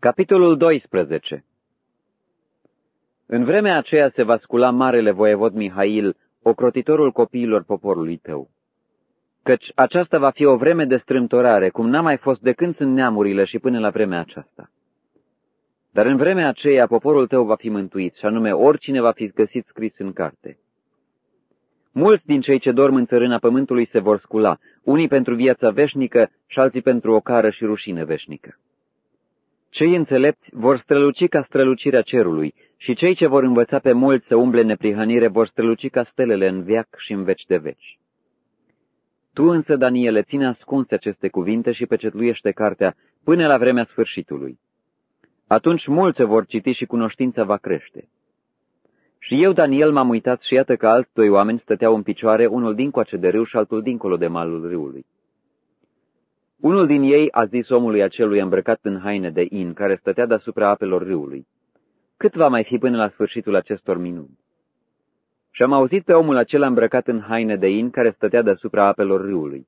Capitolul 12 În vremea aceea se va scula marele voievod Mihail, ocrotitorul copiilor poporului tău. Căci aceasta va fi o vreme de strâmtorare, cum n-a mai fost de când sunt neamurile și până la vremea aceasta. Dar în vremea aceea poporul tău va fi mântuit, și anume oricine va fi găsit scris în carte. Mulți din cei ce dorm în țărâna pământului se vor scula, unii pentru viața veșnică și alții pentru o cară și rușine veșnică. Cei înțelepți vor străluci ca strălucirea cerului și cei ce vor învăța pe mulți să umble neprihănire vor străluci ca stelele în viac și în veci de veci. Tu însă, Daniele, ține ascunse aceste cuvinte și pecetluiește cartea până la vremea sfârșitului. Atunci mulți vor citi și cunoștința va crește. Și eu, Daniel, m-am uitat și iată că alți doi oameni stăteau în picioare, unul dincoace de râu și altul dincolo de malul râului. Unul din ei a zis omului acelui îmbrăcat în haine de in, care stătea deasupra apelor râului, Cât va mai fi până la sfârșitul acestor minuni? Și am auzit pe omul acela îmbrăcat în haine de in, care stătea deasupra apelor râului.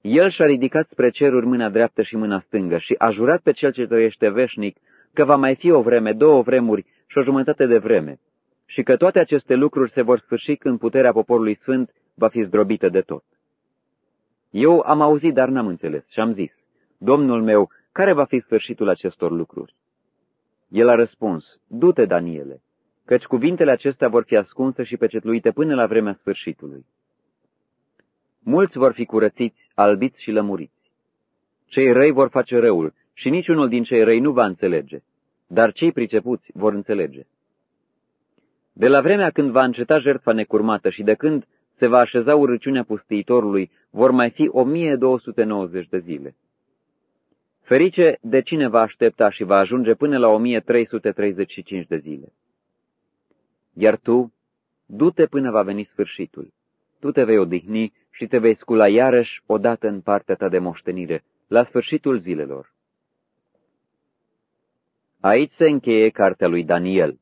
El și-a ridicat spre ceruri mâna dreaptă și mâna stângă și a jurat pe cel ce trăiește veșnic că va mai fi o vreme, două vremuri și o jumătate de vreme, și că toate aceste lucruri se vor sfârși când puterea poporului sfânt va fi zdrobită de tot. Eu am auzit, dar n-am înțeles și am zis, Domnul meu, care va fi sfârșitul acestor lucruri? El a răspuns, du-te, Daniele, căci cuvintele acestea vor fi ascunse și pecetluite până la vremea sfârșitului. Mulți vor fi curățiți, albiți și lămuriți. Cei răi vor face răul și niciunul din cei răi nu va înțelege, dar cei pricepuți vor înțelege. De la vremea când va înceta jertfa necurmată și de când se va așeza urăciunea pustiitorului, vor mai fi 1290 de zile. Ferice de cine va aștepta și va ajunge până la 1335 de zile. Iar tu, du-te până va veni sfârșitul. Tu te vei odihni și te vei scula iarăși odată în partea ta de moștenire, la sfârșitul zilelor. Aici se încheie cartea lui Daniel.